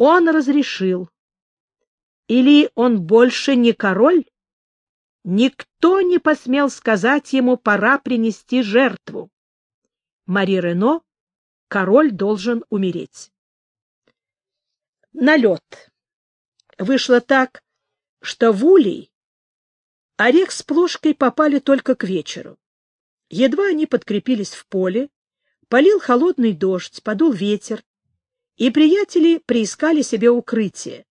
он разрешил. Или он больше не король? Никто не посмел сказать ему, пора принести жертву. Мари Рено, король должен умереть. Налет. Вышло так, что в Улей орех с плошкой попали только к вечеру. Едва они подкрепились в поле, полил холодный дождь, подул ветер, и приятели приискали себе укрытие.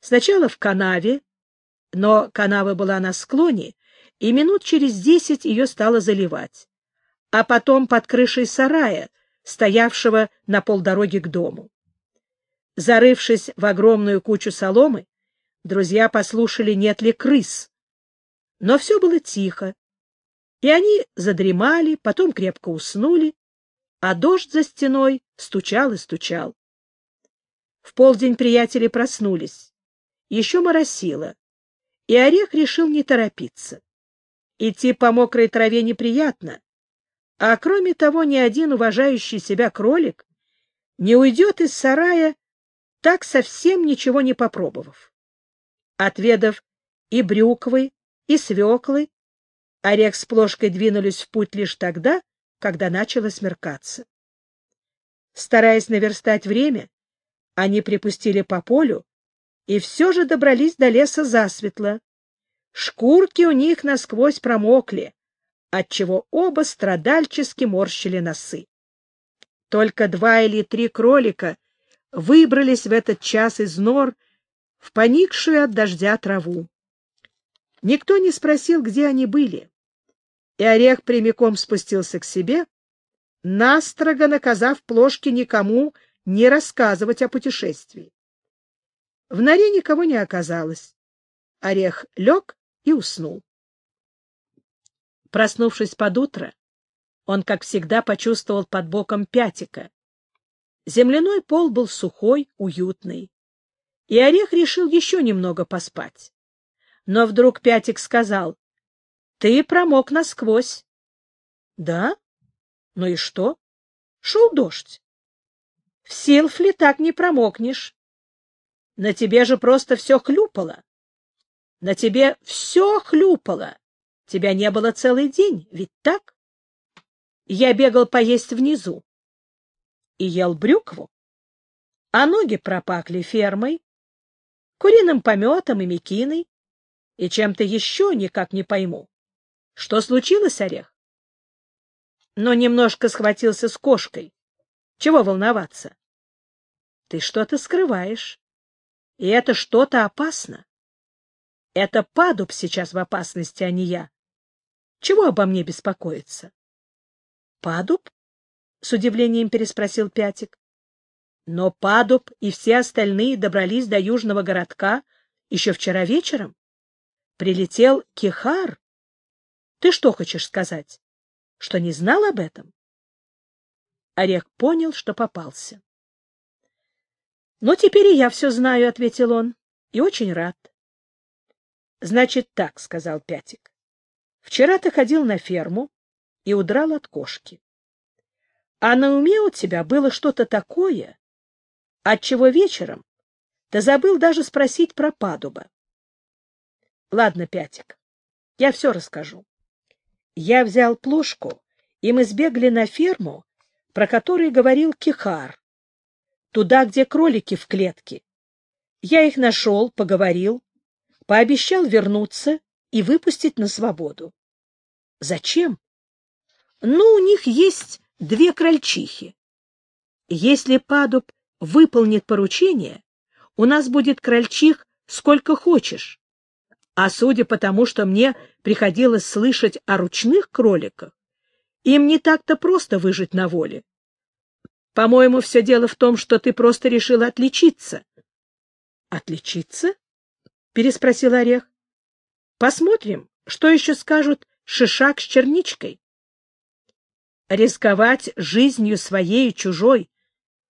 Сначала в канаве, но канава была на склоне, и минут через десять ее стало заливать, а потом под крышей сарая, стоявшего на полдороги к дому. Зарывшись в огромную кучу соломы, друзья послушали, нет ли крыс. Но все было тихо, и они задремали, потом крепко уснули, а дождь за стеной стучал и стучал. В полдень приятели проснулись. Еще моросило, и Орех решил не торопиться. Идти по мокрой траве неприятно, а кроме того ни один уважающий себя кролик не уйдет из сарая, так совсем ничего не попробовав. Отведав и брюквы, и свеклы, Орех с плошкой двинулись в путь лишь тогда, когда начало смеркаться. Стараясь наверстать время, они припустили по полю и все же добрались до леса засветло. Шкурки у них насквозь промокли, отчего оба страдальчески морщили носы. Только два или три кролика выбрались в этот час из нор в поникшую от дождя траву. Никто не спросил, где они были, и Орех прямиком спустился к себе, настрого наказав плошке никому не рассказывать о путешествии. В норе никого не оказалось. Орех лег и уснул. Проснувшись под утро, он, как всегда, почувствовал под боком пятика. Земляной пол был сухой, уютный. И Орех решил еще немного поспать. Но вдруг Пятик сказал, — Ты промок насквозь. — Да? Ну и что? Шел дождь. В Силфле так не промокнешь. На тебе же просто все хлюпало. На тебе все хлюпало. Тебя не было целый день, ведь так? Я бегал поесть внизу и ел брюкву, а ноги пропахли фермой, куриным пометом и мекиной, и чем-то еще никак не пойму. Что случилось, Орех? Но немножко схватился с кошкой. Чего волноваться? Ты что-то скрываешь. И это что-то опасно. Это падуб сейчас в опасности, а не я. Чего обо мне беспокоиться? Падуб? С удивлением переспросил Пятик. Но Падуб и все остальные добрались до южного городка еще вчера вечером. Прилетел Кихар. Ты что хочешь сказать? Что не знал об этом? Орех понял, что попался. — Ну, теперь и я все знаю, — ответил он, — и очень рад. — Значит так, — сказал Пятик. — Вчера ты ходил на ферму и удрал от кошки. А на уме у тебя было что-то такое, отчего вечером ты забыл даже спросить про падуба. Ладно, Пятик, я все расскажу. Я взял плошку, и мы сбегали на ферму, про которую говорил Кихар, туда, где кролики в клетке. Я их нашел, поговорил, пообещал вернуться и выпустить на свободу. Зачем? Ну, у них есть две крольчихи. Если Падуб выполнит поручение, у нас будет крольчих сколько хочешь. А судя по тому, что мне приходилось слышать о ручных кроликах, им не так-то просто выжить на воле. По-моему, все дело в том, что ты просто решил отличиться. — Отличиться? — переспросил Орех. — Посмотрим, что еще скажут Шишак с черничкой. Рисковать жизнью своей и чужой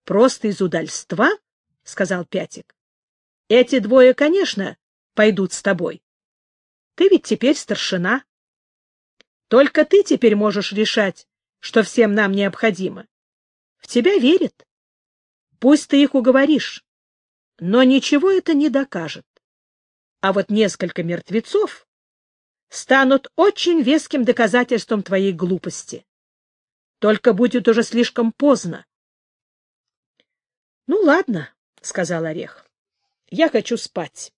просто из удальства, — сказал Пятик. — Эти двое, конечно, пойдут с тобой. Ты ведь теперь старшина. Только ты теперь можешь решать, что всем нам необходимо. В тебя верят. Пусть ты их уговоришь. Но ничего это не докажет. А вот несколько мертвецов станут очень веским доказательством твоей глупости. Только будет уже слишком поздно. — Ну, ладно, — сказал Орех. — Я хочу спать.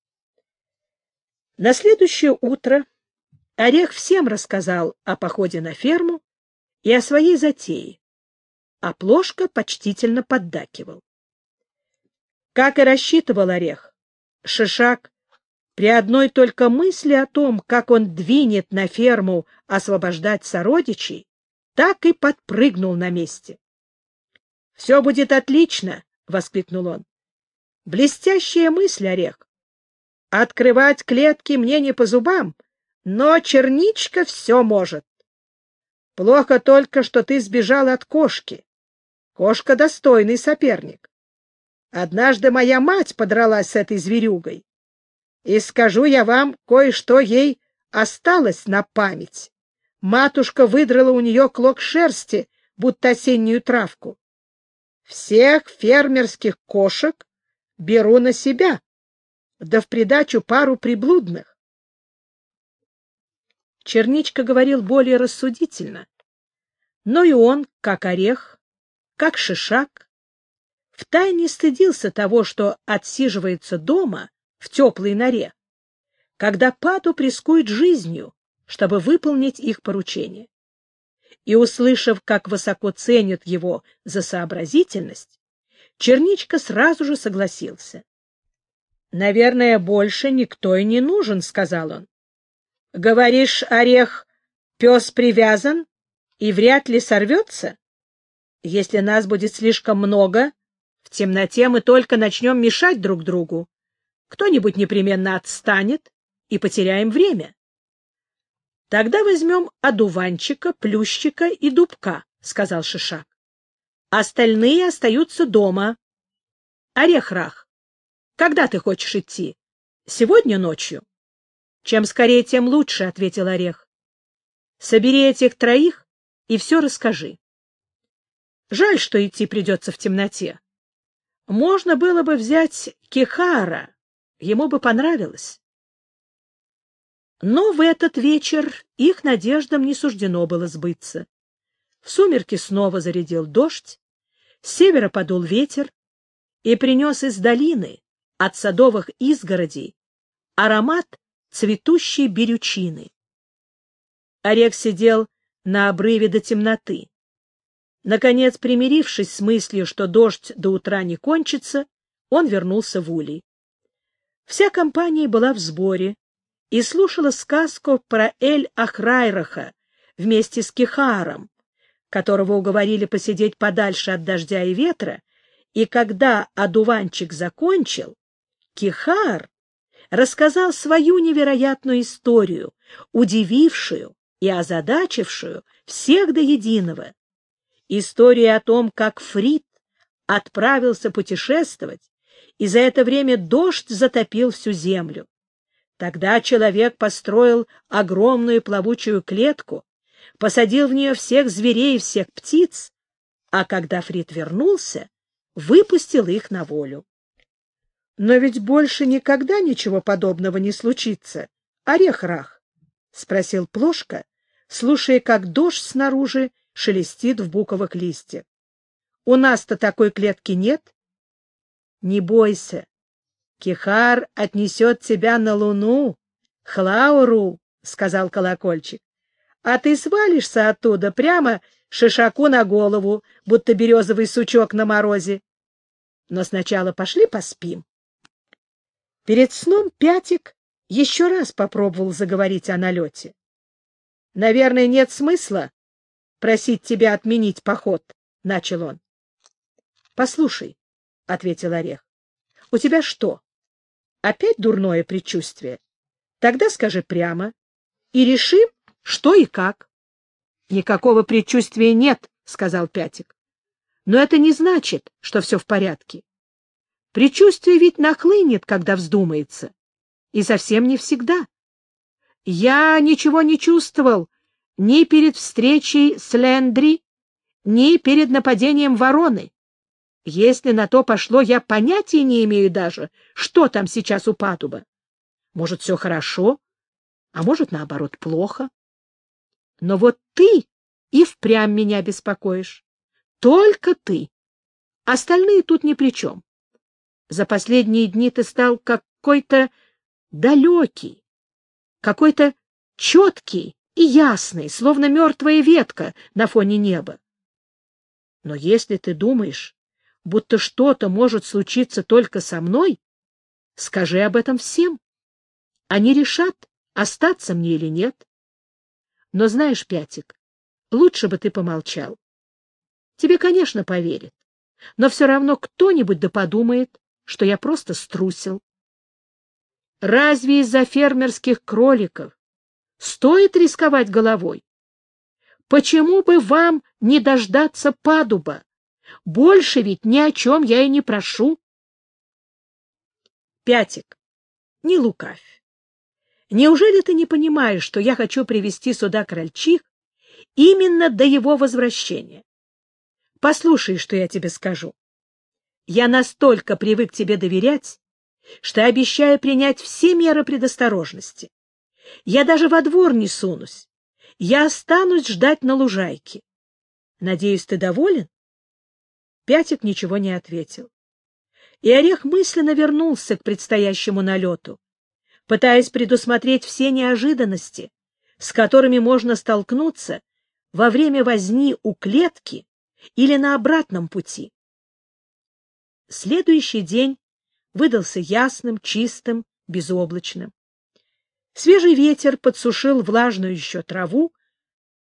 На следующее утро Орех всем рассказал о походе на ферму и о своей затее, а Плошка почтительно поддакивал. Как и рассчитывал Орех, Шишак при одной только мысли о том, как он двинет на ферму освобождать сородичей, так и подпрыгнул на месте. — Все будет отлично! — воскликнул он. — Блестящая мысль, Орех! Открывать клетки мне не по зубам, но черничка все может. Плохо только, что ты сбежал от кошки. Кошка — достойный соперник. Однажды моя мать подралась с этой зверюгой. И скажу я вам, кое-что ей осталось на память. Матушка выдрала у нее клок шерсти, будто осеннюю травку. Всех фермерских кошек беру на себя, да в придачу пару приблудных. Черничка говорил более рассудительно, но и он, как орех, как шишак, втайне стыдился того, что отсиживается дома в теплой норе, когда Пату рискует жизнью, чтобы выполнить их поручение. И, услышав, как высоко ценят его за сообразительность, Черничка сразу же согласился. — Наверное, больше никто и не нужен, — сказал он. — Говоришь, Орех, пес привязан и вряд ли сорвется? Если нас будет слишком много, в темноте мы только начнем мешать друг другу. Кто-нибудь непременно отстанет, и потеряем время. — Тогда возьмем одуванчика, плющика и дубка, — сказал Шишак. — Остальные остаются дома. — Орех-рах, когда ты хочешь идти? Сегодня ночью? — Чем скорее, тем лучше, — ответил Орех. — Собери этих троих и все расскажи. Жаль, что идти придется в темноте. Можно было бы взять Кихара, ему бы понравилось. Но в этот вечер их надеждам не суждено было сбыться. В сумерки снова зарядил дождь, с севера подул ветер и принес из долины, от садовых изгородей, аромат цветущей берючины. Орех сидел на обрыве до темноты. Наконец, примирившись с мыслью, что дождь до утра не кончится, он вернулся в улей. Вся компания была в сборе и слушала сказку про Эль-Ахрайраха вместе с Кихаром, которого уговорили посидеть подальше от дождя и ветра, и когда одуванчик закончил, Кихар рассказал свою невероятную историю, удивившую и озадачившую всех до единого. История о том, как Фрид отправился путешествовать, и за это время дождь затопил всю землю. Тогда человек построил огромную плавучую клетку, посадил в нее всех зверей и всех птиц, а когда Фрид вернулся, выпустил их на волю. Но ведь больше никогда ничего подобного не случится. Орех-рах, — спросил Плошка, слушая, как дождь снаружи шелестит в буковых листьях. У нас-то такой клетки нет. Не бойся. Кихар отнесет тебя на луну, Хлауру, — сказал колокольчик. А ты свалишься оттуда прямо шишаку на голову, будто березовый сучок на морозе. Но сначала пошли поспим. Перед сном Пятик еще раз попробовал заговорить о налете. — Наверное, нет смысла просить тебя отменить поход, — начал он. — Послушай, — ответил Орех, — у тебя что, опять дурное предчувствие? Тогда скажи прямо и решим, что и как. — Никакого предчувствия нет, — сказал Пятик. — Но это не значит, что все в порядке. Предчувствие ведь нахлынет, когда вздумается. И совсем не всегда. Я ничего не чувствовал ни перед встречей с Лендри, ни перед нападением вороны. Если на то пошло, я понятия не имею даже, что там сейчас у Патуба. Может, все хорошо, а может, наоборот, плохо. Но вот ты и впрямь меня беспокоишь. Только ты. Остальные тут ни при чем. За последние дни ты стал какой-то далекий, какой-то четкий и ясный, словно мертвая ветка на фоне неба. Но если ты думаешь, будто что-то может случиться только со мной, скажи об этом всем. Они решат, остаться мне или нет. Но знаешь, Пятик, лучше бы ты помолчал. Тебе, конечно, поверят, но все равно кто-нибудь да подумает, что я просто струсил. Разве из-за фермерских кроликов стоит рисковать головой? Почему бы вам не дождаться падуба? Больше ведь ни о чем я и не прошу. Пятик, не лукавь. Неужели ты не понимаешь, что я хочу привести сюда крольчих именно до его возвращения? Послушай, что я тебе скажу. Я настолько привык тебе доверять, что обещаю принять все меры предосторожности. Я даже во двор не сунусь. Я останусь ждать на лужайке. Надеюсь, ты доволен? Пятик ничего не ответил. И Орех мысленно вернулся к предстоящему налету, пытаясь предусмотреть все неожиданности, с которыми можно столкнуться во время возни у клетки или на обратном пути. Следующий день выдался ясным, чистым, безоблачным. Свежий ветер подсушил влажную еще траву,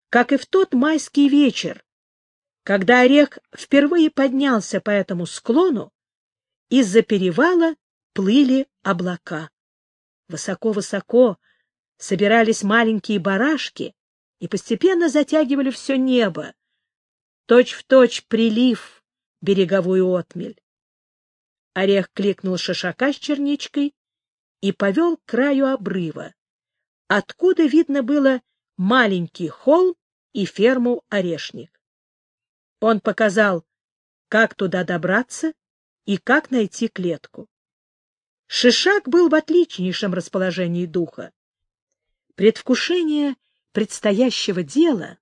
как и в тот майский вечер, когда орех впервые поднялся по этому склону, из-за перевала плыли облака. Высоко-высоко собирались маленькие барашки и постепенно затягивали все небо, точь-в-точь точь прилив береговую отмель. Орех кликнул шишака с черничкой и повел к краю обрыва, откуда видно было маленький холм и ферму Орешник. Он показал, как туда добраться и как найти клетку. Шишак был в отличнейшем расположении духа. Предвкушение предстоящего дела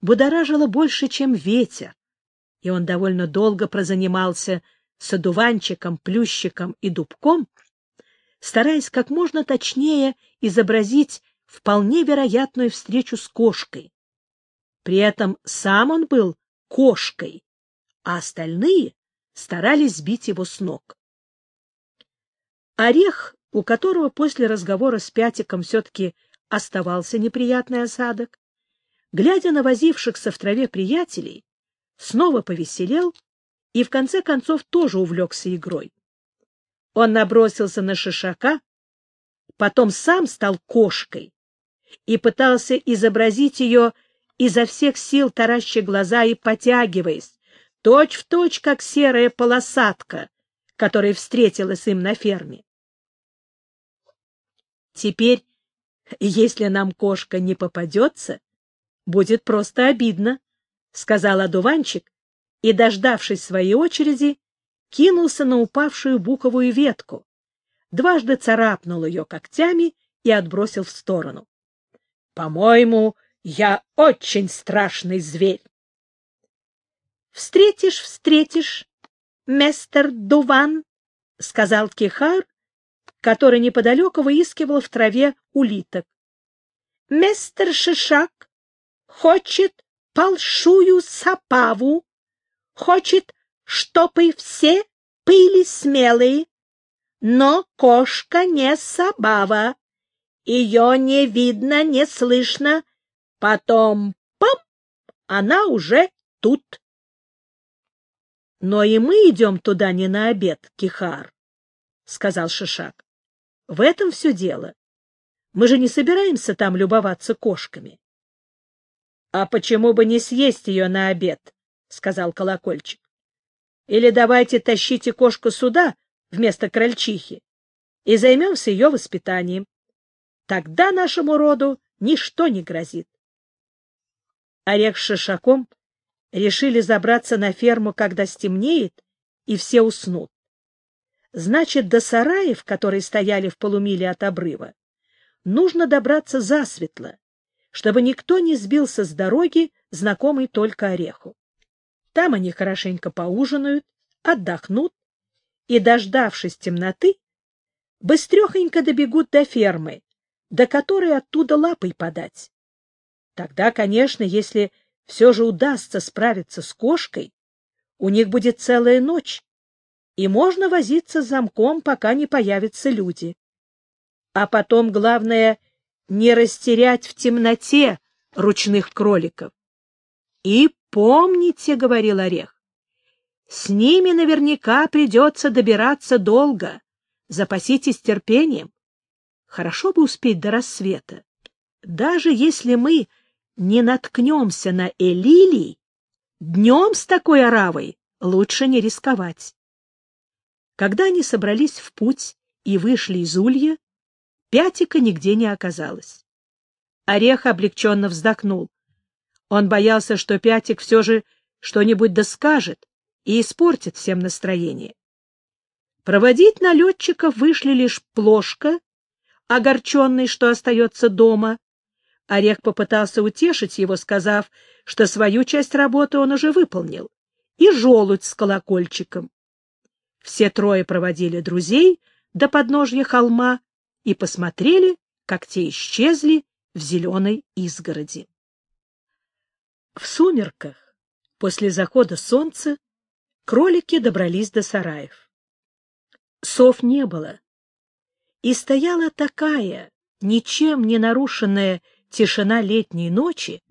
будоражило больше, чем ветер, и он довольно долго прозанимался с одуванчиком, плющиком и дубком, стараясь как можно точнее изобразить вполне вероятную встречу с кошкой. При этом сам он был кошкой, а остальные старались сбить его с ног. Орех, у которого после разговора с Пятиком все-таки оставался неприятный осадок, глядя на возившихся в траве приятелей, снова повеселел и в конце концов тоже увлекся игрой. Он набросился на шишака, потом сам стал кошкой и пытался изобразить ее изо всех сил тараща глаза и потягиваясь, точь-в-точь, точь, как серая полосатка, которая встретилась им на ферме. Теперь, если нам кошка не попадется, будет просто обидно, — сказал одуванчик, и, дождавшись своей очереди, кинулся на упавшую буковую ветку, дважды царапнул ее когтями и отбросил в сторону. — По-моему, я очень страшный зверь. Встретишь, встретишь, мистер Дуван, — сказал Кихар, который неподалеку выискивал в траве улиток. — Мистер Шишак хочет полшую сапаву, хочет, чтобы все были смелые, но кошка не сабава, ее не видно, не слышно, Потом — пам! Она уже тут. — Но и мы идем туда не на обед, Кихар, — сказал Шишак. — В этом все дело. Мы же не собираемся там любоваться кошками. — А почему бы не съесть ее на обед? — сказал Колокольчик. — Или давайте тащите кошку сюда вместо крольчихи и займемся ее воспитанием. Тогда нашему роду ничто не грозит. Орех с шишаком решили забраться на ферму, когда стемнеет, и все уснут. Значит, до сараев, которые стояли в полумиле от обрыва, нужно добраться засветло, чтобы никто не сбился с дороги, знакомой только ореху. Там они хорошенько поужинают, отдохнут и, дождавшись темноты, быстрехонько добегут до фермы, до которой оттуда лапой подать. Тогда, конечно, если все же удастся справиться с кошкой, у них будет целая ночь, и можно возиться с замком, пока не появятся люди. А потом, главное, не растерять в темноте ручных кроликов. И помните, — говорил Орех, — с ними наверняка придется добираться долго. Запаситесь терпением. Хорошо бы успеть до рассвета. Даже если мы не наткнемся на Элилий, днем с такой оравой лучше не рисковать. Когда они собрались в путь и вышли из улья, Пятика нигде не оказалось. Орех облегченно вздохнул. Он боялся, что Пятик все же что-нибудь доскажет и испортит всем настроение. Проводить налетчиков вышли лишь Плошка, огорченный, что остается дома. Орех попытался утешить его, сказав, что свою часть работы он уже выполнил, и желудь с колокольчиком. Все трое проводили друзей до подножья холма и посмотрели, как те исчезли в зеленой изгороди. В сумерках, после захода солнца, кролики добрались до сараев. Сов не было, и стояла такая, ничем не нарушенная тишина летней ночи,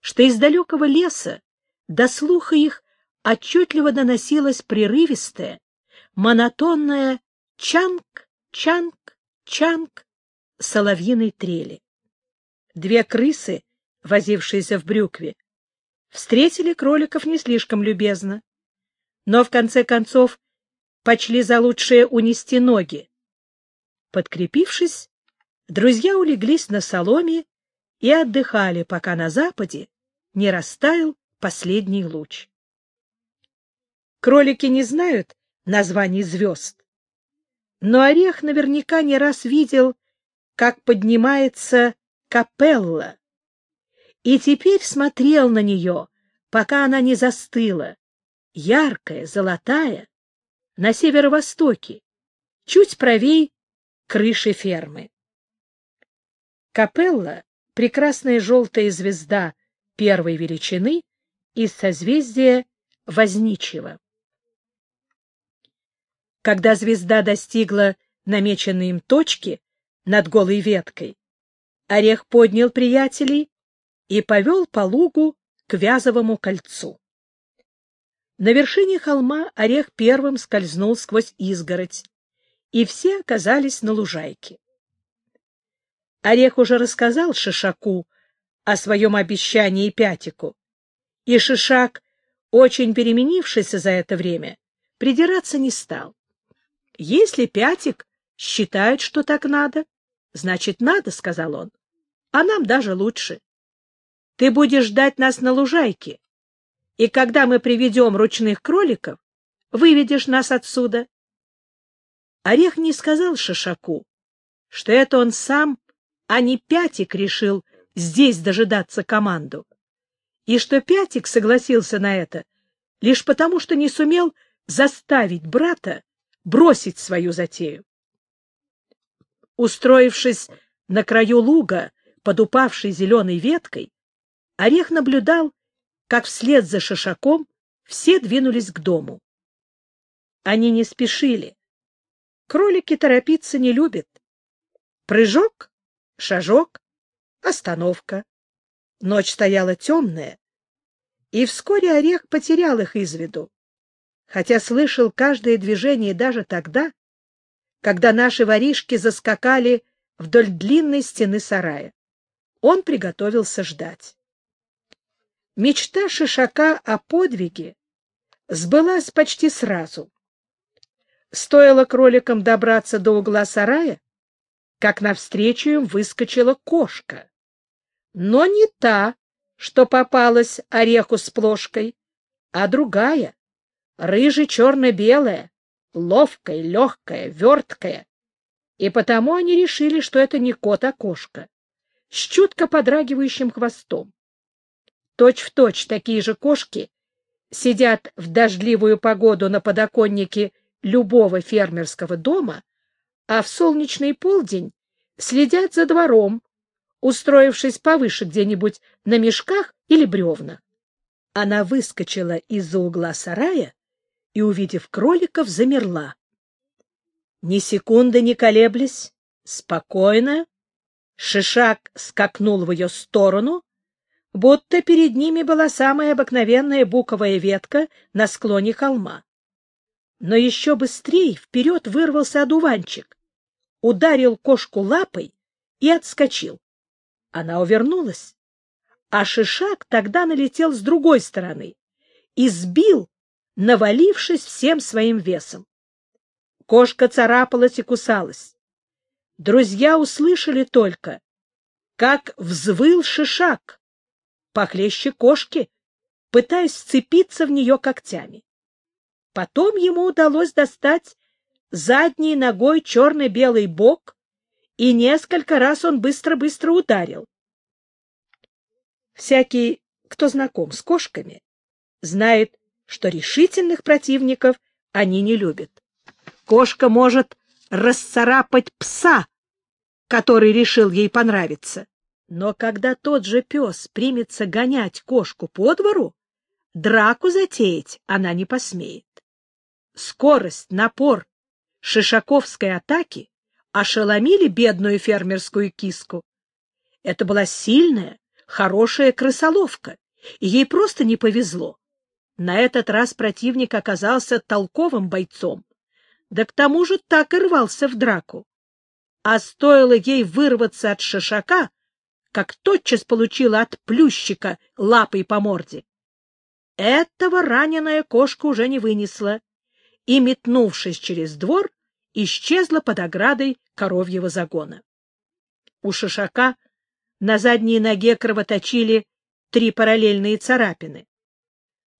что из далекого леса до слуха их отчетливо доносилось прерывистое, монотонное чанг, чанг, чанг соловьиной трели. Две крысы, возившиеся в брюкве, встретили кроликов не слишком любезно, но в конце концов почли за лучшее унести ноги. Подкрепившись, друзья улеглись на соломе и отдыхали, пока на западе не растаял последний луч. Кролики не знают, названий звезд. Но Орех наверняка не раз видел, как поднимается капелла, и теперь смотрел на нее, пока она не застыла, яркая, золотая, на северо-востоке, чуть правей крыши фермы. Капелла — прекрасная желтая звезда первой величины из созвездия Возничьего. Когда звезда достигла намеченной им точки над голой веткой, Орех поднял приятелей и повел по лугу к Вязовому кольцу. На вершине холма Орех первым скользнул сквозь изгородь, и все оказались на лужайке. Орех уже рассказал Шишаку о своем обещании Пятику, и Шишак, очень переменившийся за это время, придираться не стал. Если Пятик считает, что так надо, значит, надо, — сказал он. А нам даже лучше. Ты будешь ждать нас на лужайке, и когда мы приведем ручных кроликов, выведешь нас отсюда. Орех не сказал Шишаку, что это он сам, а не Пятик, решил здесь дожидаться команду, и что Пятик согласился на это лишь потому, что не сумел заставить брата бросить свою затею. Устроившись на краю луга под упавшей зеленой веткой, Орех наблюдал, как вслед за Шишаком все двинулись к дому. Они не спешили. Кролики торопиться не любят. Прыжок, шажок, остановка. Ночь стояла темная, и вскоре Орех потерял их из виду хотя слышал каждое движение даже тогда, когда наши воришки заскакали вдоль длинной стены сарая. Он приготовился ждать. Мечта Шишака о подвиге сбылась почти сразу. Стоило кроликам добраться до угла сарая, как навстречу им выскочила кошка. Но не та, что попалась ореху с плошкой, а другая, рыже-черно-белая, ловкая, легкая, верткая. И потому они решили, что это не кот, а кошка, с чутко подрагивающим хвостом. Точь-в-точь точь такие же кошки сидят в дождливую погоду на подоконнике любого фермерского дома, а в солнечный полдень следят за двором, устроившись повыше где-нибудь на мешках или бревнах. Она выскочила из-за угла сарая и, увидев кроликов, замерла. Ни секунды не колеблясь, спокойно, Шишак скакнул в ее сторону, будто перед ними была самая обыкновенная буковая ветка на склоне холма. Но еще быстрее вперед вырвался одуванчик, ударил кошку лапой и отскочил. Она увернулась, а Шишак тогда налетел с другой стороны и сбил, навалившись всем своим весом. Кошка царапалась и кусалась. Друзья услышали только, как взвыл Шишак, похлеще кошки, пытаясь вцепиться в нее когтями. Потом ему удалось достать задней ногой черно-белый бок, и несколько раз он быстро-быстро ударил. Всякий, кто знаком с кошками, знает, что решительных противников они не любят. Кошка может расцарапать пса, который решил ей понравиться. Но когда тот же пес примется гонять кошку по двору, драку затеять она не посмеет. Скорость, напор шишаковской атаки ошеломили бедную фермерскую киску. Это была сильная, хорошая крысоловка, и ей просто не повезло. На этот раз противник оказался толковым бойцом, да к тому же так и рвался в драку. А стоило ей вырваться от шишака, как тотчас получила от плющика лапой по морде. Этого раненая кошка уже не вынесла и, метнувшись через двор, исчезла под оградой коровьего загона. У шишака на задней ноге кровоточили три параллельные царапины.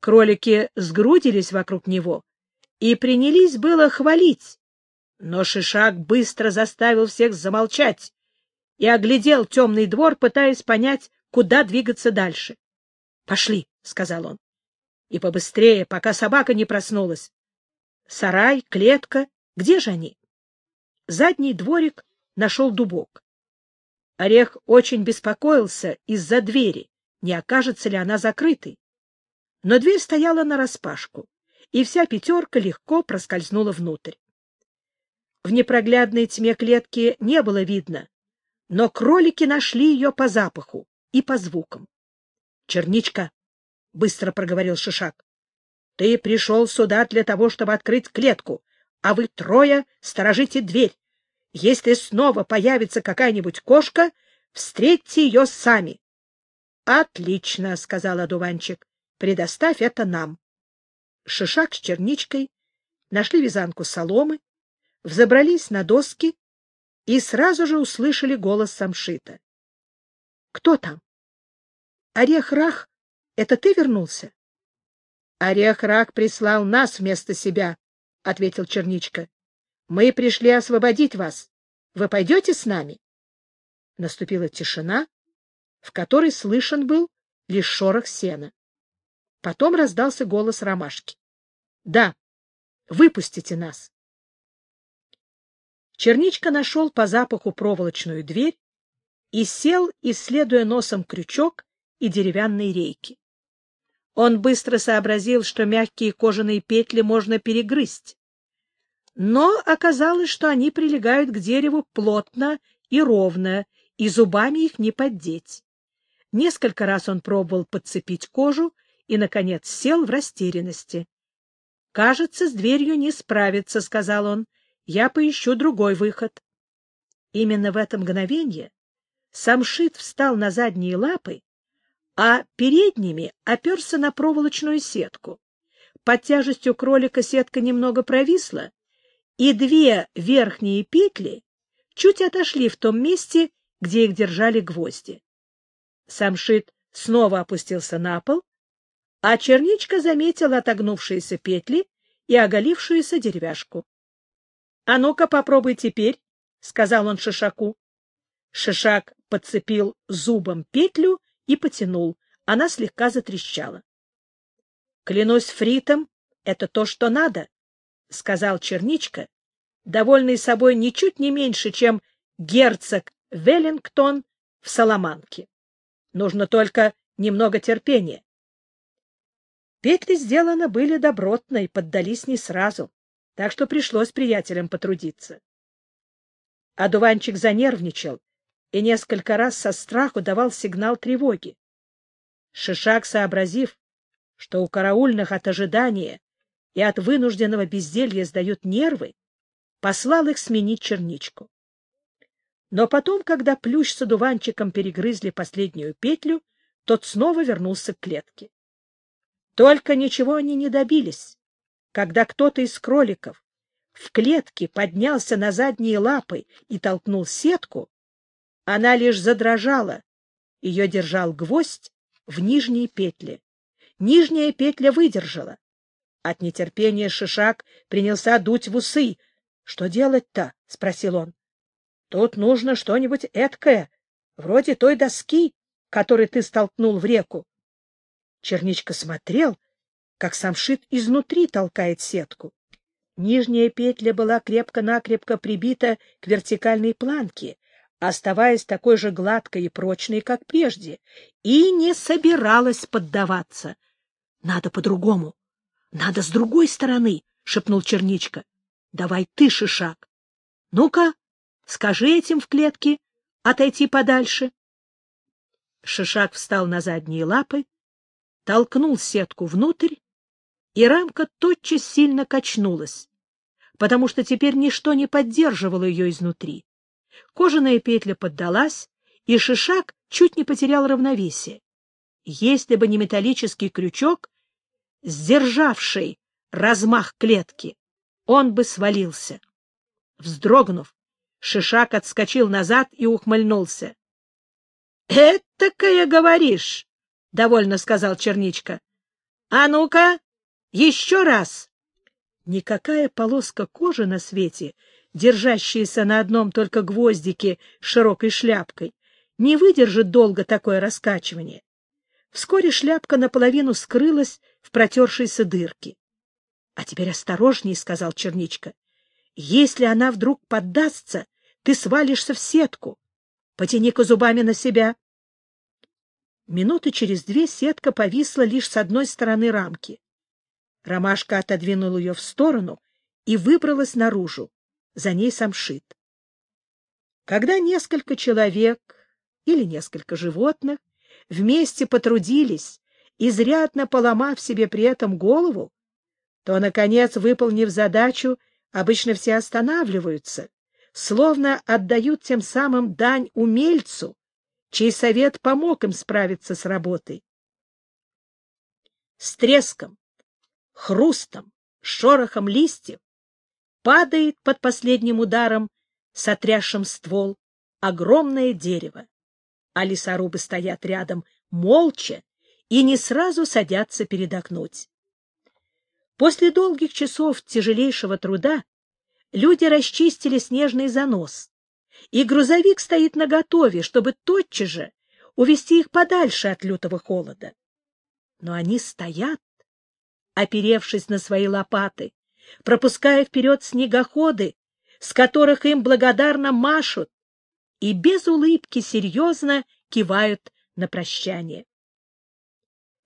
Кролики сгрудились вокруг него и принялись было хвалить, но Шишак быстро заставил всех замолчать и оглядел темный двор, пытаясь понять, куда двигаться дальше. — Пошли, — сказал он, — и побыстрее, пока собака не проснулась. Сарай, клетка, где же они? Задний дворик нашел дубок. Орех очень беспокоился из-за двери, не окажется ли она закрытой. Но дверь стояла нараспашку, и вся пятерка легко проскользнула внутрь. В непроглядной тьме клетки не было видно, но кролики нашли ее по запаху и по звукам. — Черничка, — быстро проговорил Шишак, — ты пришел сюда для того, чтобы открыть клетку, а вы трое сторожите дверь. Если снова появится какая-нибудь кошка, встретьте ее сами. — Отлично, — сказал одуванчик, — предоставь это нам. Шишак с черничкой нашли вязанку соломы, взобрались на доски и сразу же услышали голос Самшита. — Кто там? — Орех-Рах, это ты вернулся? — Орех-Рах прислал нас вместо себя, — ответил Черничка. — Мы пришли освободить вас. Вы пойдете с нами? Наступила тишина, в которой слышен был лишь шорох сена. Потом раздался голос Ромашки. — Да, выпустите нас. Черничка нашел по запаху проволочную дверь и сел, исследуя носом крючок и деревянные рейки. Он быстро сообразил, что мягкие кожаные петли можно перегрызть. Но оказалось, что они прилегают к дереву плотно и ровно, и зубами их не поддеть. Несколько раз он пробовал подцепить кожу и, наконец, сел в растерянности. — Кажется, с дверью не справиться, — сказал он я поищу другой выход. Именно в это мгновение самшит встал на задние лапы, а передними оперся на проволочную сетку. Под тяжестью кролика сетка немного провисла, и две верхние петли чуть отошли в том месте, где их держали гвозди. Самшит снова опустился на пол, а черничка заметила отогнувшиеся петли и оголившуюся деревяшку. — А ну-ка попробуй теперь, — сказал он Шишаку. Шишак подцепил зубом петлю и потянул. Она слегка затрещала. — Клянусь фритом, это то, что надо, — сказал Черничка, довольный собой ничуть не меньше, чем герцог Веллингтон в Соломанке. Нужно только немного терпения. Петли сделаны были добротно и поддались не сразу, так что пришлось приятелям потрудиться. Одуванчик занервничал и несколько раз со страху давал сигнал тревоги. Шишак, сообразив, что у караульных от ожидания и от вынужденного безделья сдают нервы, послал их сменить черничку. Но потом, когда плющ с одуванчиком перегрызли последнюю петлю, тот снова вернулся к клетке. Только ничего они не добились. Когда кто-то из кроликов в клетке поднялся на задние лапы и толкнул сетку, она лишь задрожала. Ее держал гвоздь в нижней петле. Нижняя петля выдержала. От нетерпения Шишак принялся дуть в усы. — Что делать-то? — спросил он. — Тут нужно что-нибудь эткое, вроде той доски, которой ты столкнул в реку. Черничка смотрел, как самшит изнутри толкает сетку. Нижняя петля была крепко-накрепко прибита к вертикальной планке, оставаясь такой же гладкой и прочной, как прежде, и не собиралась поддаваться. — Надо по-другому. Надо с другой стороны, — шепнул Черничка. — Давай ты, Шишак. Ну-ка, скажи этим в клетке отойти подальше. Шишак встал на задние лапы, толкнул сетку внутрь, и рамка тотчас сильно качнулась, потому что теперь ничто не поддерживало ее изнутри. Кожаная петля поддалась, и шишак чуть не потерял равновесие. Если бы не металлический крючок, сдержавший размах клетки, он бы свалился. Вздрогнув, Шишак отскочил назад и ухмыльнулся. — Это-кая говоришь, — довольно сказал Черничка. — А ну-ка, еще раз! Никакая полоска кожи на свете, держащаяся на одном только гвоздике широкой шляпкой, не выдержит долго такое раскачивание. Вскоре шляпка наполовину скрылась в протершейся дырке. — А теперь осторожней, — сказал Черничка. — Если она вдруг поддастся, ты свалишься в сетку. Потяни-ка зубами на себя. Минуты через две сетка повисла лишь с одной стороны рамки. Ромашка отодвинул ее в сторону и выбралась наружу. За ней самшит. Когда несколько человек или несколько животных вместе потрудились, изрядно поломав себе при этом голову, то, наконец, выполнив задачу, обычно все останавливаются, словно отдают тем самым дань умельцу, чей совет помог им справиться с работой. С треском, хрустом, шорохом листьев падает под последним ударом, сотрясшим ствол, огромное дерево, а лесорубы стоят рядом молча и не сразу садятся передохнуть. После долгих часов тяжелейшего труда люди расчистили снежный занос, и грузовик стоит наготове, чтобы тотчас же увести их подальше от лютого холода. Но они стоят, оперевшись на свои лопаты, пропуская вперед снегоходы, с которых им благодарно машут, и без улыбки серьезно кивают на прощание.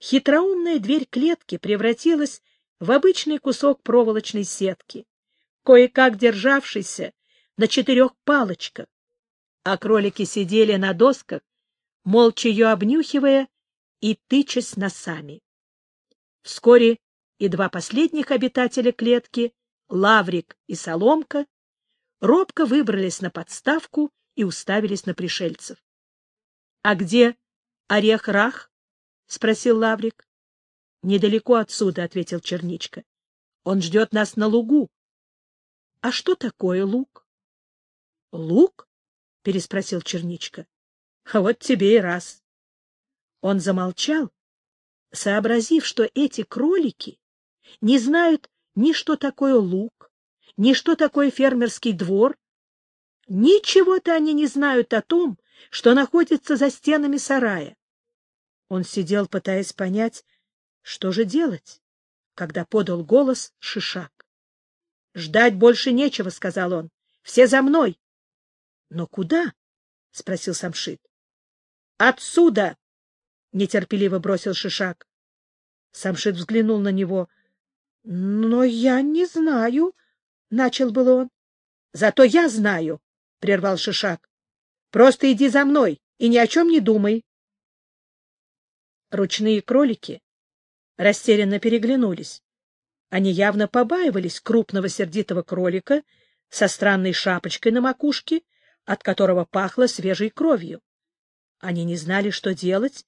Хитроумная дверь клетки превратилась в обычный кусок проволочной сетки, кое-как державшийся на четырех палочках, а кролики сидели на досках, молча ее обнюхивая и тычась носами. Вскоре и два последних обитателя клетки, Лаврик и Соломка, робко выбрались на подставку и уставились на пришельцев. — А где Орех-Рах? — спросил Лаврик. — Недалеко отсюда, — ответил Черничка. — Он ждет нас на лугу. — А что такое луг? — Луг? — переспросил Черничка. — А вот тебе и раз. Он замолчал, сообразив, что эти кролики не знают ни что такое лук, ни что такое фермерский двор, ничего-то они не знают о том, что находится за стенами сарая. Он сидел, пытаясь понять, что же делать, когда подал голос Шишак. — Ждать больше нечего, — сказал он. — Все за мной. — Но куда? — спросил Самшит. — Отсюда! — нетерпеливо бросил Шишак. Самшит взглянул на него. — Но я не знаю, — начал был он. — Зато я знаю, — прервал Шишак. — Просто иди за мной и ни о чем не думай. Ручные кролики растерянно переглянулись. Они явно побаивались крупного сердитого кролика со странной шапочкой на макушке, от которого пахло свежей кровью. Они не знали, что делать,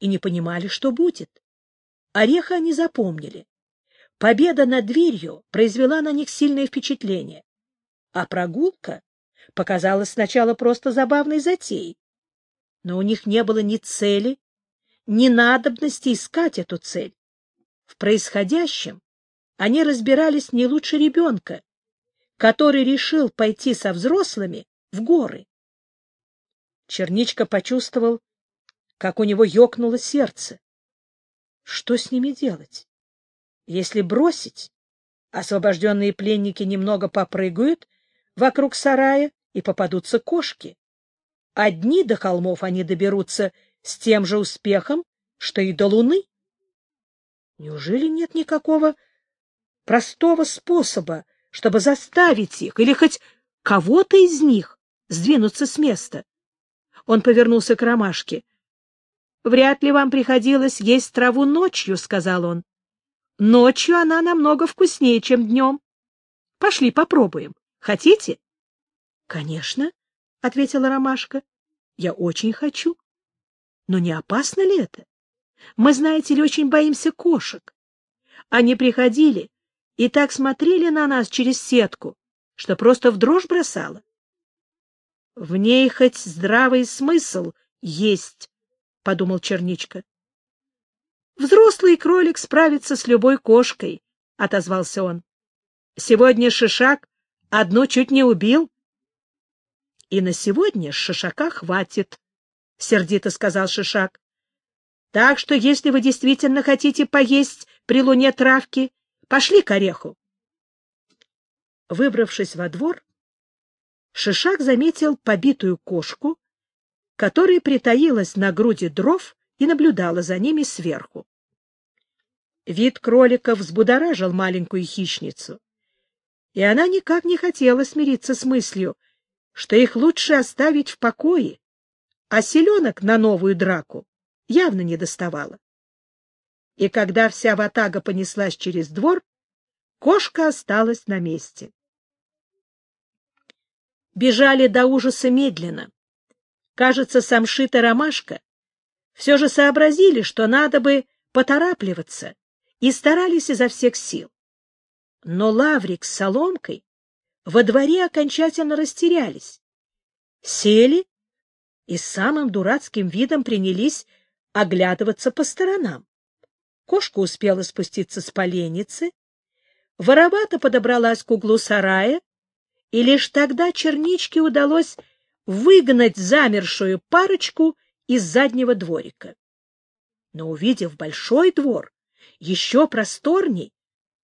и не понимали, что будет. Ореха они запомнили. Победа над дверью произвела на них сильное впечатление, а прогулка показалась сначала просто забавной затеей. Но у них не было ни цели, ни надобности искать эту цель. В происходящем они разбирались не лучше ребенка, который решил пойти со взрослыми в горы. Черничка почувствовал, как у него ёкнуло сердце. Что с ними делать? Если бросить, освобожденные пленники немного попрыгают вокруг сарая и попадутся кошки. Одни до холмов они доберутся с тем же успехом, что и до Луны. Неужели нет никакого простого способа, чтобы заставить их или хоть кого-то из них сдвинуться с места? Он повернулся к ромашке. — Вряд ли вам приходилось есть траву ночью, — сказал он. — Ночью она намного вкуснее, чем днем. Пошли попробуем. Хотите? — Конечно, — ответила ромашка. — Я очень хочу. Но не опасно ли это? Мы, знаете ли, очень боимся кошек. Они приходили и так смотрели на нас через сетку, что просто в дрожь бросало. В ней хоть здравый смысл есть, — подумал Черничка. Взрослый кролик справится с любой кошкой, — отозвался он. Сегодня Шишак одну чуть не убил. И на сегодня Шишака хватит, — сердито сказал Шишак. Так что, если вы действительно хотите поесть при луне травки, пошли к ореху. Выбравшись во двор, Шишак заметил побитую кошку, которая притаилась на груди дров и наблюдала за ними сверху. Вид кролика взбудоражил маленькую хищницу, и она никак не хотела смириться с мыслью, что их лучше оставить в покое, а селенок на новую драку явно не доставало. И когда вся ватага понеслась через двор, кошка осталась на месте. Бежали до ужаса медленно. Кажется, самшит и ромашка все же сообразили, что надо бы поторапливаться, и старались изо всех сил. Но Лаврик с соломкой во дворе окончательно растерялись. Сели и самым дурацким видом принялись оглядываться по сторонам. Кошка успела спуститься с поленницы, воровато подобралась к углу сарая, и лишь тогда черничке удалось выгнать замершую парочку из заднего дворика. Но, увидев большой двор, еще просторней,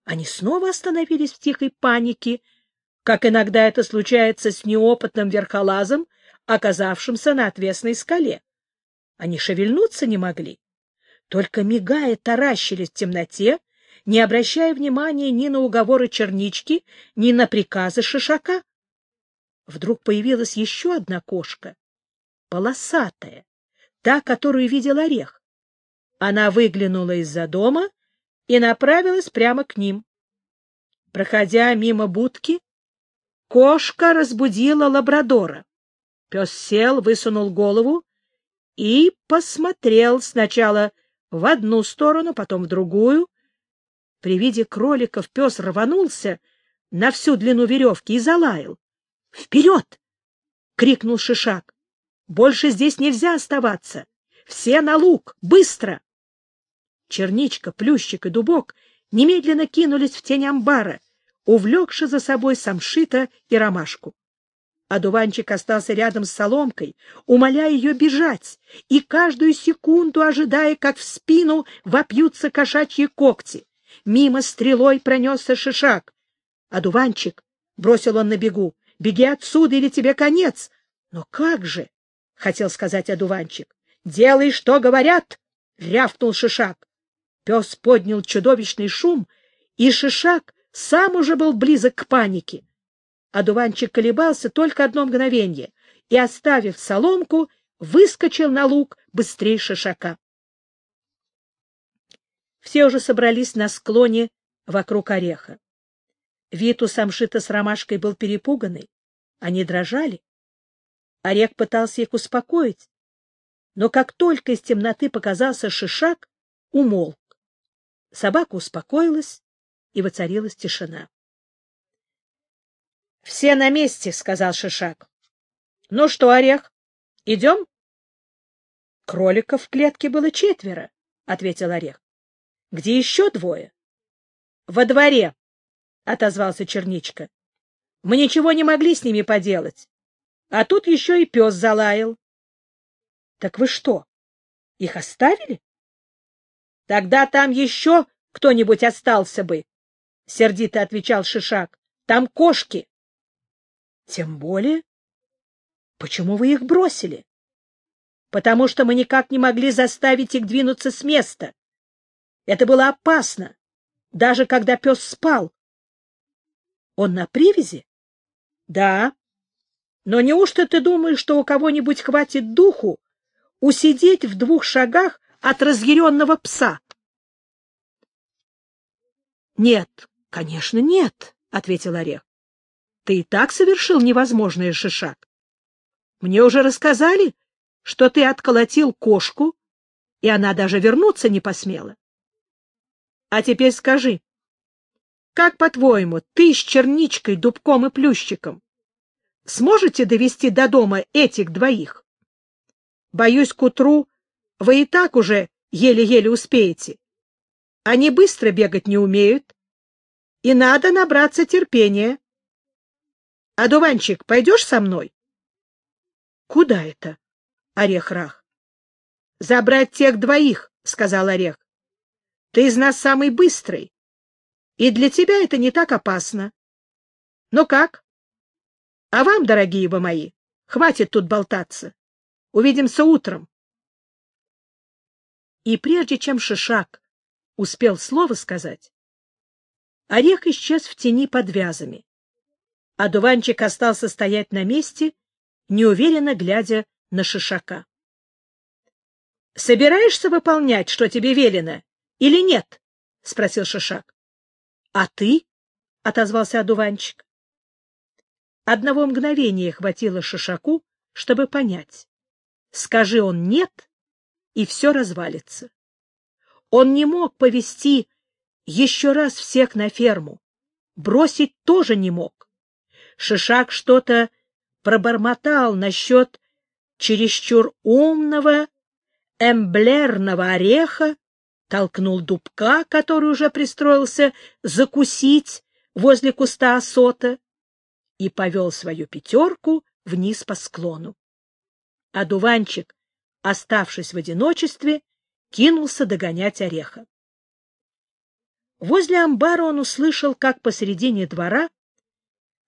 они снова остановились в тихой панике, как иногда это случается с неопытным верхолазом, оказавшимся на отвесной скале. Они шевельнуться не могли. Только мигая таращились в темноте, не обращая внимания ни на уговоры чернички, ни на приказы шишака. Вдруг появилась еще одна кошка, полосатая, та, которую видел орех. Она выглянула из-за дома и направилась прямо к ним. Проходя мимо будки, кошка разбудила лабрадора. Пес сел, высунул голову и посмотрел сначала в одну сторону, потом в другую. При виде кроликов пес рванулся на всю длину веревки и залаял. «Вперед!» — крикнул Шишак. «Больше здесь нельзя оставаться. Все на луг! Быстро! Черничка, Плющик и Дубок немедленно кинулись в тень амбара, увлекши за собой самшита и ромашку. Одуванчик остался рядом с соломкой, умоляя ее бежать, и каждую секунду ожидая, как в спину вопьются кошачьи когти. Мимо стрелой пронесся шишак. Одуванчик, — бросил он на бегу, — беги отсюда, или тебе конец. Но как же, — хотел сказать одуванчик, — делай, что говорят, — рявкнул шишак. Пес поднял чудовищный шум, и шишак сам уже был близок к панике. Одуванчик колебался только одно мгновение и, оставив соломку, выскочил на луг быстрее шишака. Все уже собрались на склоне вокруг ореха. Вид у самшита с ромашкой был перепуганный. Они дрожали. Орех пытался их успокоить, но как только из темноты показался шишак, умолк. Собака успокоилась, и воцарилась тишина. — Все на месте, — сказал Шишак. — Ну что, Орех, идем? — Кроликов в клетке было четверо, — ответил Орех. — Где еще двое? — Во дворе, — отозвался Черничка. — Мы ничего не могли с ними поделать. А тут еще и пес залаял. — Так вы что, их оставили? — Тогда там еще кто-нибудь остался бы, — сердито отвечал Шишак. — Там кошки. Тем более? Почему вы их бросили? Потому что мы никак не могли заставить их двинуться с места. Это было опасно, даже когда пес спал. Он на привязи? Да. Но неужто ты думаешь, что у кого-нибудь хватит духу усидеть в двух шагах от разъяренного пса? Нет, конечно, нет, — ответил Орех. Ты и так совершил невозможное, Шишак. Мне уже рассказали, что ты отколотил кошку, и она даже вернуться не посмела. А теперь скажи, как, по-твоему, ты с черничкой, дубком и плющиком сможете довести до дома этих двоих? Боюсь, к утру вы и так уже еле-еле успеете. Они быстро бегать не умеют, и надо набраться терпения. — Адуванчик, пойдешь со мной? — Куда это? — Орех Рах. — Забрать тех двоих, — сказал Орех. — Ты из нас самый быстрый, и для тебя это не так опасно. Ну как? А вам, дорогие вы мои, хватит тут болтаться. Увидимся утром. И прежде чем Шишак успел слово сказать, Орех исчез в тени под вязами а дуванчик остался стоять на месте, неуверенно глядя на шишака. — Собираешься выполнять, что тебе велено, или нет? — спросил шишак. — А ты? — отозвался одуванчик. Одного мгновения хватило шишаку, чтобы понять. Скажи он «нет», и все развалится. Он не мог повести еще раз всех на ферму. Бросить тоже не мог. Шишак что-то пробормотал насчет чересчур умного эмблерного ореха, толкнул дубка, который уже пристроился закусить возле куста осота, и повел свою пятерку вниз по склону. А дуванчик, оставшись в одиночестве, кинулся догонять ореха. Возле амбара он услышал, как посередине двора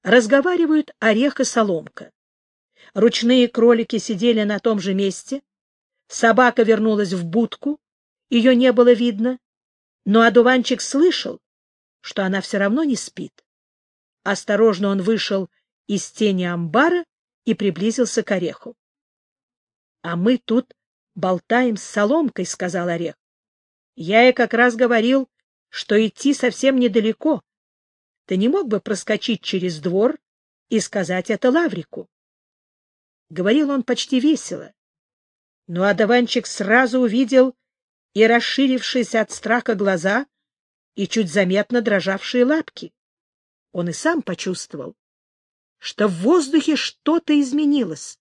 разговаривают орех и соломка. Ручные кролики сидели на том же месте, собака вернулась в будку, ее не было видно, но одуванчик слышал, что она все равно не спит. Осторожно он вышел из тени амбара и приблизился к ореху. — А мы тут болтаем с соломкой, — сказал орех. — Я ей как раз говорил, что идти совсем недалеко, ты не мог бы проскочить через двор и сказать это Лаврику? Говорил он почти весело. Но Адаванчик сразу увидел и расширившиеся от страха глаза, и чуть заметно дрожавшие лапки. Он и сам почувствовал, что в воздухе что-то изменилось,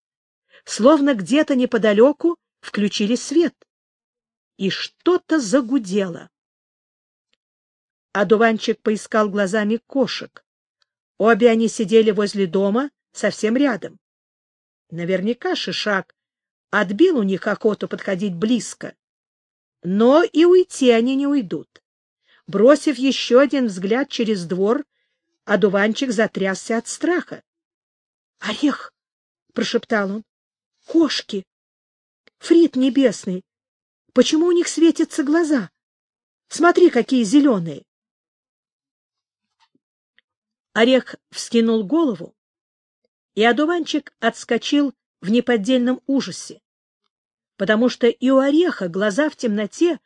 словно где-то неподалеку включили свет, и что-то загудело. Одуванчик поискал глазами кошек. Обе они сидели возле дома, совсем рядом. Наверняка Шишак отбил у них охоту подходить близко. Но и уйти они не уйдут. Бросив еще один взгляд через двор, одуванчик затрясся от страха. — Орех! — прошептал он. — Кошки! Фрид небесный! Почему у них светятся глаза? Смотри, какие зеленые! Орех вскинул голову, и одуванчик отскочил в неподдельном ужасе, потому что и у ореха глаза в темноте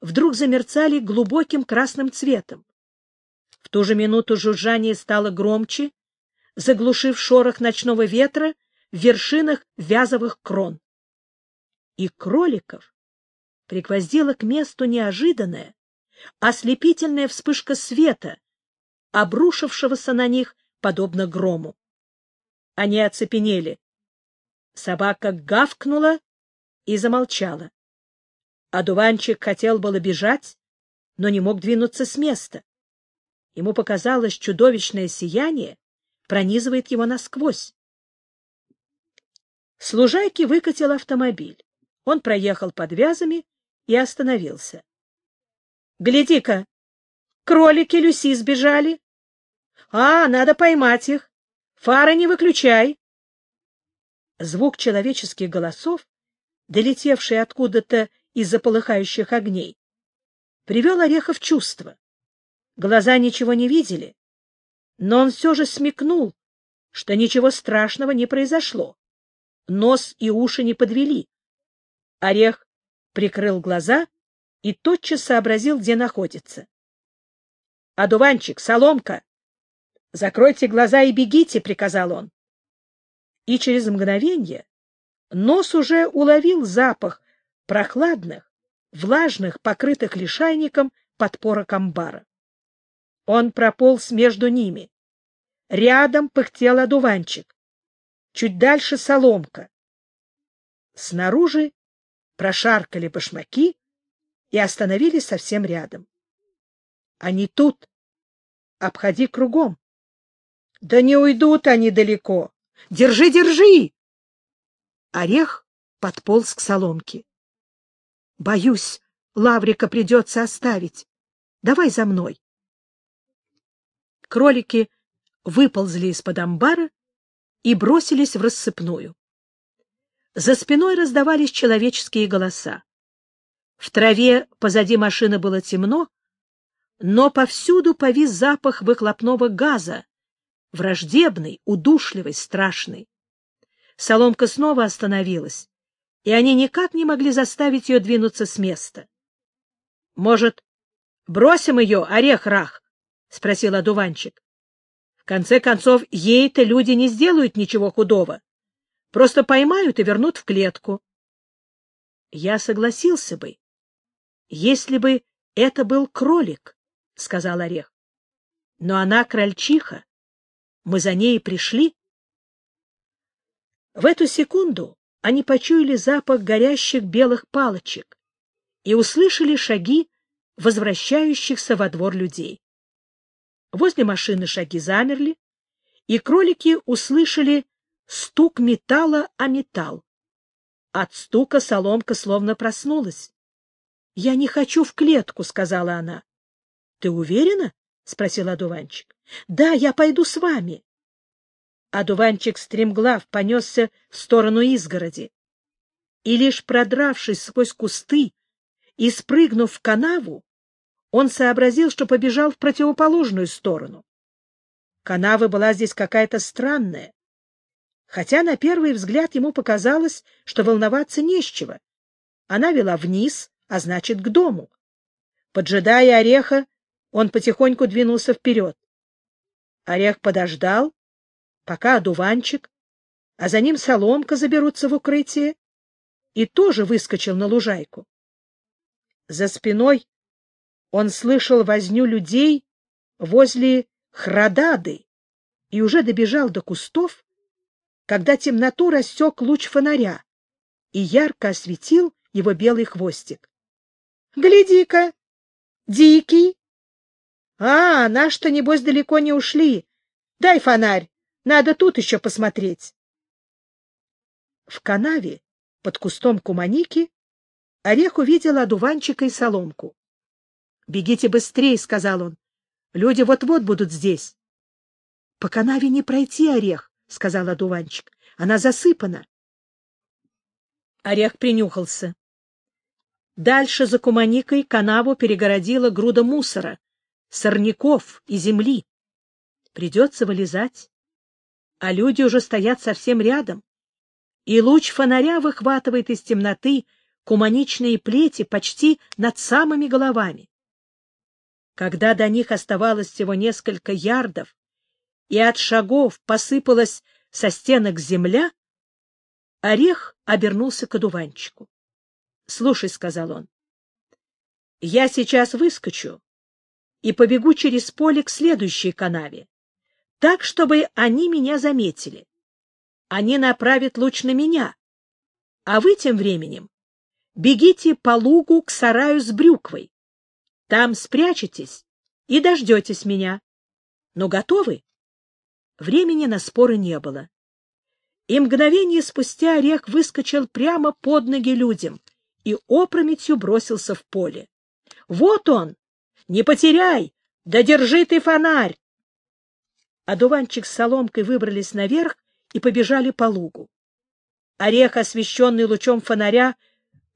вдруг замерцали глубоким красным цветом. В ту же минуту жужжание стало громче, заглушив шорох ночного ветра в вершинах вязовых крон. И кроликов пригвоздила к месту неожиданная, ослепительная вспышка света, обрушившегося на них подобно грому. Они оцепенели. Собака гавкнула и замолчала. Одуванчик хотел было бежать, но не мог двинуться с места. Ему показалось, чудовищное сияние пронизывает его насквозь. С лужайки выкатил автомобиль. Он проехал под вязами и остановился. — Гляди-ка, кролики Люси сбежали. — А, надо поймать их. Фары не выключай. Звук человеческих голосов, долетевший откуда-то из-за полыхающих огней, привел Ореха в чувство. Глаза ничего не видели, но он все же смекнул, что ничего страшного не произошло. Нос и уши не подвели. Орех прикрыл глаза и тотчас сообразил, где находится. — Одуванчик, соломка! Закройте глаза и бегите, — приказал он. И через мгновение нос уже уловил запах прохладных, влажных, покрытых лишайником подпорок амбара. Он прополз между ними. Рядом пыхтел одуванчик. Чуть дальше соломка. Снаружи прошаркали башмаки и остановились совсем рядом. Они тут. Обходи кругом. Да не уйдут они далеко. Держи, держи! Орех подполз к соломке. Боюсь, Лаврика придется оставить. Давай за мной. Кролики выползли из-под амбара и бросились в рассыпную. За спиной раздавались человеческие голоса. В траве позади машины было темно, но повсюду повис запах выхлопного газа, враждебный, удушливый, страшный. Соломка снова остановилась, и они никак не могли заставить ее двинуться с места. — Может, бросим ее, орех-рах? — спросил одуванчик. — В конце концов, ей-то люди не сделают ничего худого. Просто поймают и вернут в клетку. Я согласился бы, если бы это был кролик, — сказал Орех. Но она крольчиха. Мы за ней пришли. В эту секунду они почуяли запах горящих белых палочек и услышали шаги возвращающихся во двор людей. Возле машины шаги замерли, и кролики услышали стук металла о металл. От стука соломка словно проснулась. — Я не хочу в клетку, — сказала она. — Ты уверена? — спросил одуванчик. — Да, я пойду с вами. Одуванчик стремглав понесся в сторону изгороди. И лишь продравшись сквозь кусты и спрыгнув в канаву, он сообразил, что побежал в противоположную сторону. Канава была здесь какая-то странная хотя на первый взгляд ему показалось, что волноваться не с чего. Она вела вниз, а значит, к дому. Поджидая ореха, он потихоньку двинулся вперед. Орех подождал, пока одуванчик, а за ним соломка заберутся в укрытие, и тоже выскочил на лужайку. За спиной он слышал возню людей возле храдады и уже добежал до кустов, когда темноту рассек луч фонаря, и ярко осветил его белый хвостик. — Гляди-ка! Дикий! А, наши-то, небось, далеко не ушли. Дай фонарь, надо тут еще посмотреть. В канаве под кустом куманики Орех увидел одуванчика и соломку. — Бегите быстрее, — сказал он. — Люди вот-вот будут здесь. — По канаве не пройти, Орех, — сказал одуванчик. — Она засыпана. Орех принюхался. Дальше за Куманикой канаву перегородила груда мусора, сорняков и земли. Придется вылезать. А люди уже стоят совсем рядом. И луч фонаря выхватывает из темноты куманичные плети почти над самыми головами. Когда до них оставалось всего несколько ярдов, и от шагов посыпалась со стенок земля, Орех обернулся к одуванчику. — Слушай, — сказал он, — я сейчас выскочу и побегу через поле к следующей канаве, так, чтобы они меня заметили. Они направят луч на меня, а вы тем временем бегите по лугу к сараю с брюквой. Там спрячетесь и дождетесь меня. Но готовы? Времени на споры не было и мгновение спустя орех выскочил прямо под ноги людям и опрометью бросился в поле. — Вот он! Не потеряй! Да держи ты фонарь! Одуванчик с соломкой выбрались наверх и побежали по лугу. Орех, освещенный лучом фонаря,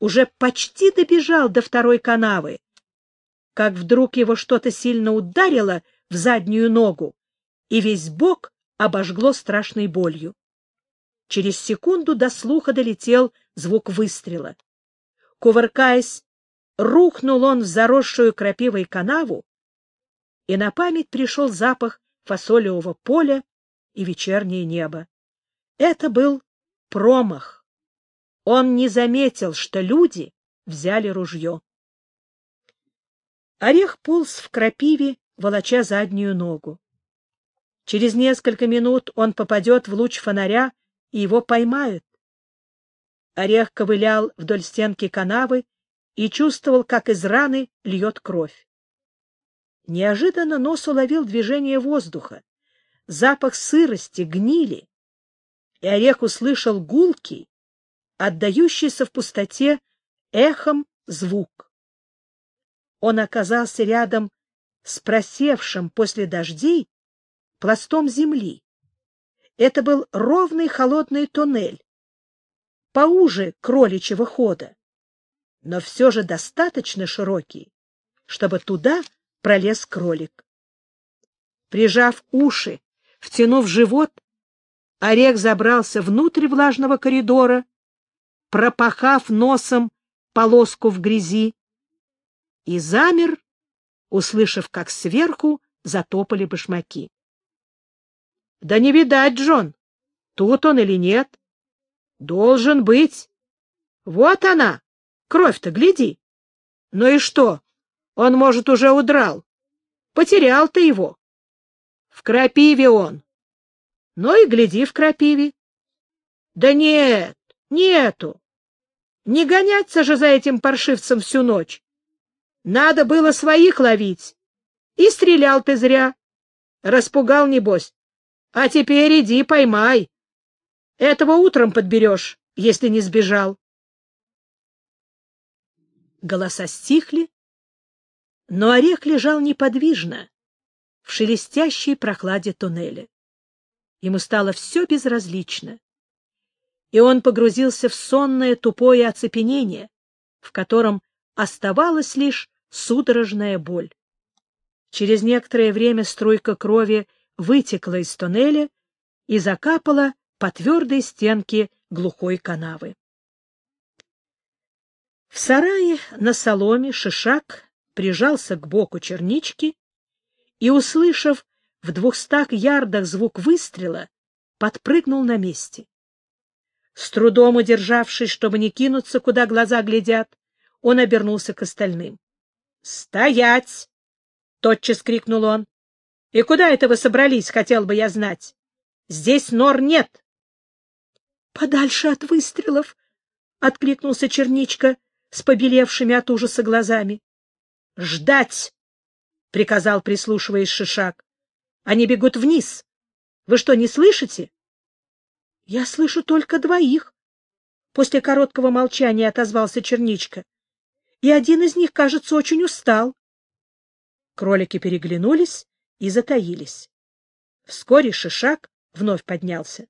уже почти добежал до второй канавы, как вдруг его что-то сильно ударило в заднюю ногу, и весь бок обожгло страшной болью. Через секунду до слуха долетел звук выстрела. Кувыркаясь, рухнул он в заросшую крапивой канаву, и на память пришел запах фасолевого поля и вечернее небо. Это был промах. Он не заметил, что люди взяли ружье. Орех полз в крапиве, волоча заднюю ногу. Через несколько минут он попадет в луч фонаря и его поймают. Орех ковылял вдоль стенки канавы и чувствовал, как из раны льет кровь. Неожиданно нос уловил движение воздуха, запах сырости, гнили, и Орех услышал гулкий, отдающийся в пустоте эхом звук. Он оказался рядом с просевшим после дождей пластом земли. Это был ровный холодный туннель, поуже кроличьего хода, но все же достаточно широкий, чтобы туда пролез кролик. Прижав уши, втянув живот, Орех забрался внутрь влажного коридора, пропахав носом полоску в грязи, и замер, услышав, как сверху затопали башмаки. Да не видать, Джон, тут он или нет. Должен быть. Вот она, кровь-то, гляди. Ну и что? Он, может, уже удрал. Потерял ты его. В крапиве он. Ну и гляди в крапиве. Да нет, нету. Не гоняться же за этим паршивцем всю ночь. Надо было своих ловить. И стрелял ты зря. Распугал, небось. А теперь иди поймай. Этого утром подберешь, если не сбежал. Голоса стихли, но орех лежал неподвижно в шелестящей прохладе туннеля. Ему стало все безразлично, и он погрузился в сонное тупое оцепенение, в котором оставалась лишь судорожная боль. Через некоторое время струйка крови вытекла из туннеля и закапала по твердой стенке глухой канавы. В сарае на соломе Шишак прижался к боку чернички и, услышав в двухстах ярдах звук выстрела, подпрыгнул на месте. С трудом удержавшись, чтобы не кинуться, куда глаза глядят, он обернулся к остальным. «Стоять!» — тотчас крикнул он. И куда это вы собрались, хотел бы я знать? Здесь нор нет. — Подальше от выстрелов, — откликнулся Черничка с побелевшими от ужаса глазами. — Ждать! — приказал, прислушиваясь Шишак. — Они бегут вниз. Вы что, не слышите? — Я слышу только двоих. После короткого молчания отозвался Черничка. И один из них, кажется, очень устал. Кролики переглянулись и затаились. Вскоре Шишак вновь поднялся.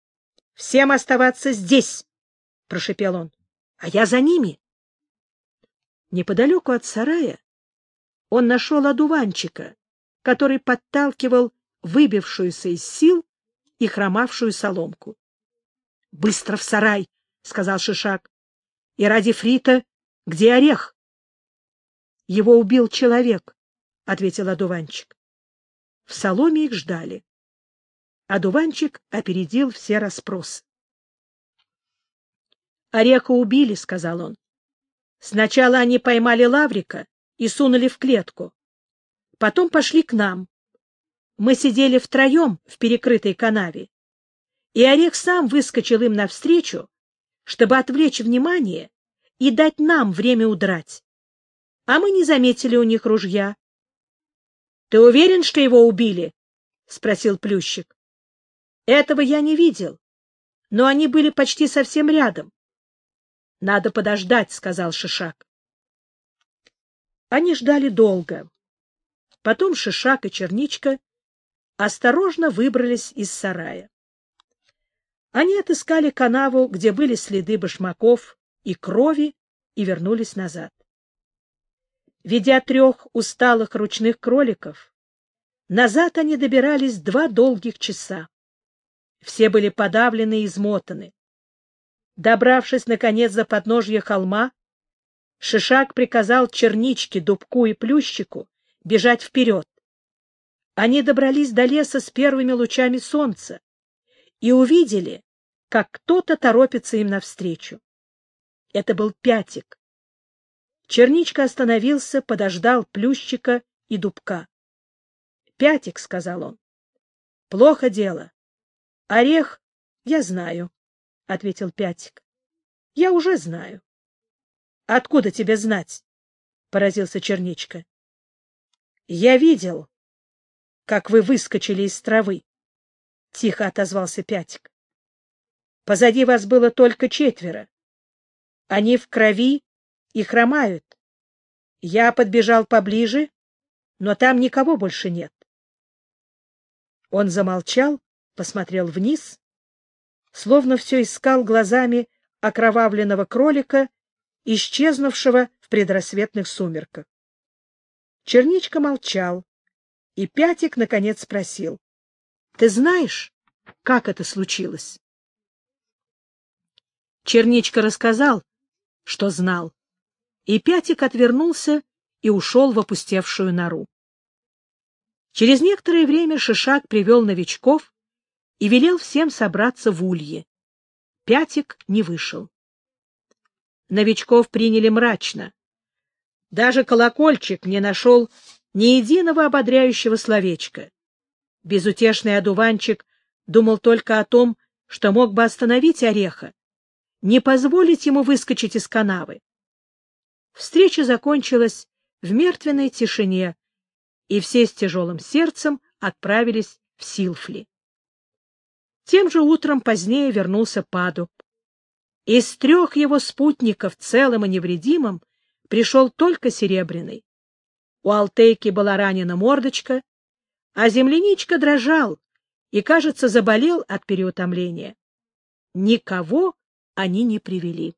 — Всем оставаться здесь! — прошепел он. — А я за ними. Неподалеку от сарая он нашел одуванчика, который подталкивал выбившуюся из сил и хромавшую соломку. — Быстро в сарай! — сказал Шишак. — И ради Фрита где орех? — Его убил человек, — ответил одуванчик. В соломе их ждали. Одуванчик опередил все расспросы. «Ореха убили», — сказал он. «Сначала они поймали Лаврика и сунули в клетку. Потом пошли к нам. Мы сидели втроем в перекрытой канаве, и Орех сам выскочил им навстречу, чтобы отвлечь внимание и дать нам время удрать. А мы не заметили у них ружья. — Ты уверен, что его убили? — спросил Плющик. — Этого я не видел, но они были почти совсем рядом. — Надо подождать, — сказал Шишак. Они ждали долго. Потом Шишак и Черничка осторожно выбрались из сарая. Они отыскали канаву, где были следы башмаков и крови, и вернулись назад. Ведя трех усталых ручных кроликов, назад они добирались два долгих часа. Все были подавлены и измотаны. Добравшись, наконец, за подножье холма, Шишак приказал Черничке, Дубку и Плющику бежать вперед. Они добрались до леса с первыми лучами солнца и увидели, как кто-то торопится им навстречу. Это был Пятик. Черничка остановился, подождал Плющика и Дубка. — Пятик, — сказал он, — плохо дело. — Орех я знаю, — ответил Пятик. — Я уже знаю. — Откуда тебе знать? — поразился Черничка. — Я видел, как вы выскочили из травы, — тихо отозвался Пятик. — Позади вас было только четверо. Они в крови и хромают. Я подбежал поближе, но там никого больше нет. Он замолчал, посмотрел вниз, словно все искал глазами окровавленного кролика, исчезнувшего в предрассветных сумерках. Черничка молчал, и Пятик, наконец, спросил. — Ты знаешь, как это случилось? Черничка рассказал, что знал, и Пятик отвернулся и ушел в опустевшую нору. Через некоторое время Шишак привел новичков и велел всем собраться в улье. Пятик не вышел. Новичков приняли мрачно. Даже колокольчик не нашел ни единого ободряющего словечка. Безутешный одуванчик думал только о том, что мог бы остановить ореха, не позволить ему выскочить из канавы. Встреча закончилась в мертвенной тишине, и все с тяжелым сердцем отправились в Силфли. Тем же утром позднее вернулся Падуб. Из трех его спутников целым и невредимым пришел только Серебряный. У Алтейки была ранена мордочка, а земляничка дрожал и, кажется, заболел от переутомления. Никого они не привели.